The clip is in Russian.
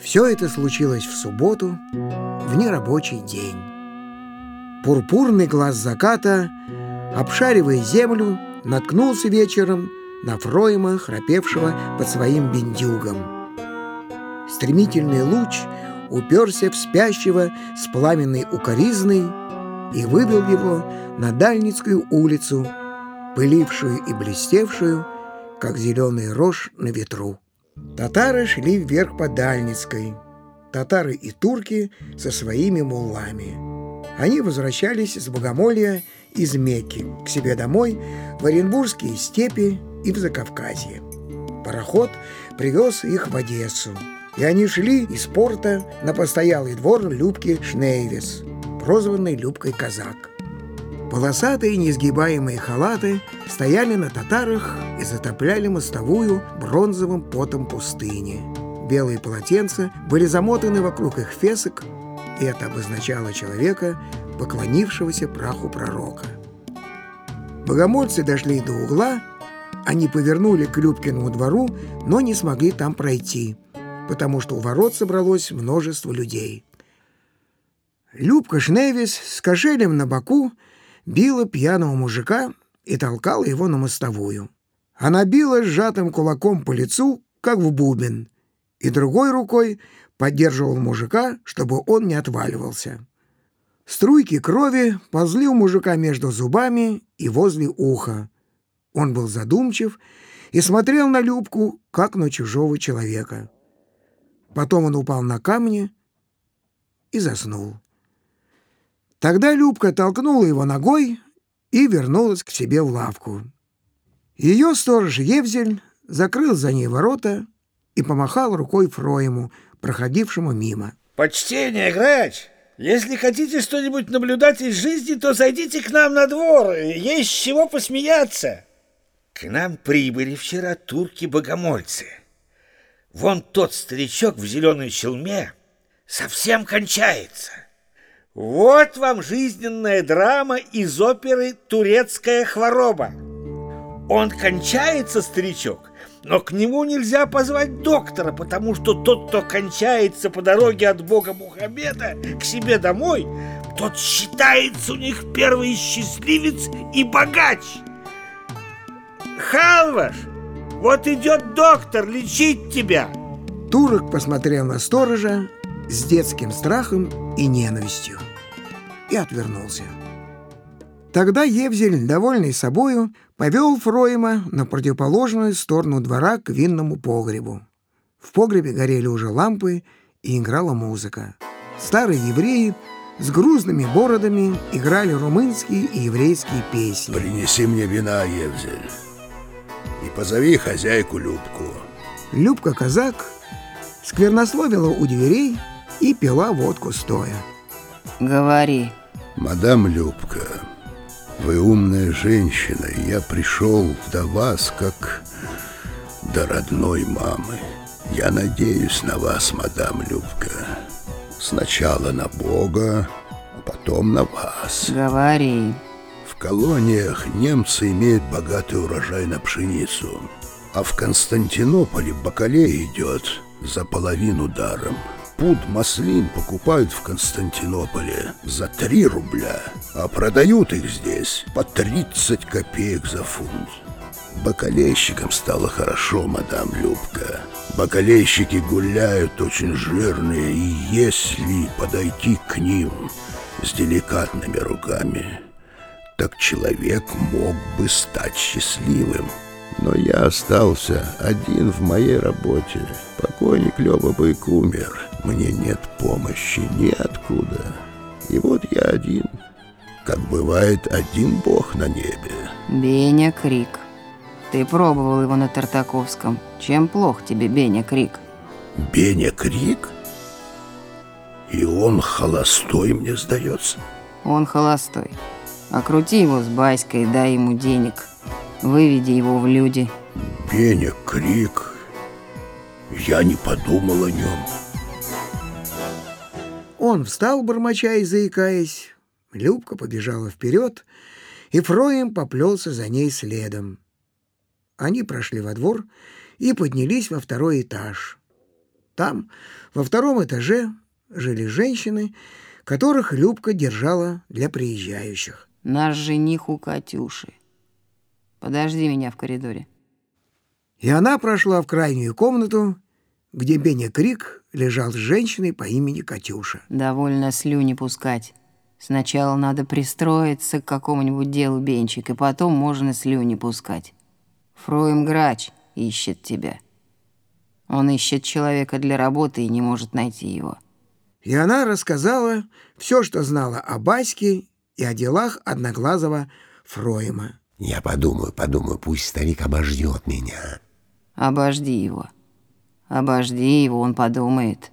Все это случилось в субботу, в нерабочий день. Пурпурный глаз заката, обшаривая землю, наткнулся вечером на Фройма, храпевшего под своим бендюгом. Стремительный луч уперся в спящего с пламенной укоризной и вывел его на Дальницкую улицу, пылившую и блестевшую, как зеленый рожь на ветру. Татары шли вверх по Дальницкой, татары и турки со своими муллами. Они возвращались с Богомолья из Мекки к себе домой в Оренбургские степи и в Закавказье. Пароход привез их в Одессу, и они шли из порта на постоялый двор Любки Шнейвис, прозванной Любкой Казак. Полосатые несгибаемые халаты стояли на татарах и затопляли мостовую бронзовым потом пустыни. Белые полотенца были замотаны вокруг их фесок, и это обозначало человека, поклонившегося праху пророка. Богомольцы дошли до угла, они повернули к Любкиному двору, но не смогли там пройти, потому что у ворот собралось множество людей. Любка Шневис с кошелем на боку била пьяного мужика и толкала его на мостовую. Она била сжатым кулаком по лицу, как в бубен, и другой рукой поддерживал мужика, чтобы он не отваливался. Струйки крови ползли у мужика между зубами и возле уха. Он был задумчив и смотрел на Любку, как на чужого человека. Потом он упал на камни и заснул. Тогда Любка толкнула его ногой и вернулась к себе в лавку. Ее сторож Евзель закрыл за ней ворота и помахал рукой Фроему, проходившему мимо. «Почтение, грач! Если хотите что-нибудь наблюдать из жизни, то зайдите к нам на двор, есть чего посмеяться!» К нам прибыли вчера турки-богомольцы. Вон тот старичок в зеленой челме совсем кончается. Вот вам жизненная драма из оперы «Турецкая хвороба». Он кончается, старичок, но к нему нельзя позвать доктора, потому что тот, кто кончается по дороге от бога Мухаммеда к себе домой, тот считается у них первый счастливец и богач. Халваш, вот идет доктор лечить тебя. Турок посмотрел на сторожа с детским страхом и ненавистью и отвернулся. Тогда Евзель, довольный собою, повел Фроема на противоположную сторону двора к винному погребу. В погребе горели уже лампы и играла музыка. Старые евреи с грузными бородами играли румынские и еврейские песни. Принеси мне вина, Евзель, и позови хозяйку Любку. Любка-казак сквернословила у дверей и пила водку стоя. Говори. Мадам Любка, вы умная женщина, и я пришел до вас как до родной мамы. Я надеюсь на вас, мадам Любка. Сначала на Бога, а потом на вас. Говори. В колониях немцы имеют богатый урожай на пшеницу, а в Константинополе бакалей идет за половину даром. Пуд маслин покупают в Константинополе за 3 рубля, а продают их здесь по 30 копеек за фунт. Бакалейщикам стало хорошо, мадам Любка. Бакалейщики гуляют очень жирные, и если подойти к ним с деликатными руками, так человек мог бы стать счастливым. Но я остался один в моей работе. Покойник Лёва Бык умер. Мне нет помощи ниоткуда. И вот я один. Как бывает один бог на небе. Беня Крик. Ты пробовал его на Тартаковском. Чем плох тебе Беня Крик? Беня Крик? И он холостой, мне сдается. Он холостой. Окрути его с Баськой, дай ему денег. Выведи его в люди. Беня Крик. Я не подумал о нем. Он встал, бормоча и заикаясь. Любка побежала вперед, и Фроем поплелся за ней следом. Они прошли во двор и поднялись во второй этаж. Там, во втором этаже, жили женщины, которых Любка держала для приезжающих. Наш жених у Катюши. Подожди меня в коридоре. И она прошла в крайнюю комнату, где Беня Крик лежал с женщиной по имени Катюша. Довольно слюни пускать. Сначала надо пристроиться к какому-нибудь делу, Бенчик, и потом можно слюни пускать. Фроем Грач ищет тебя. Он ищет человека для работы и не может найти его. И она рассказала все, что знала о Баське и о делах одноглазого Фроема. Я подумаю, подумаю, пусть старик обождет меня. Обожди его. Обожди его, он подумает.